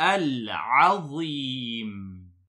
العظيم.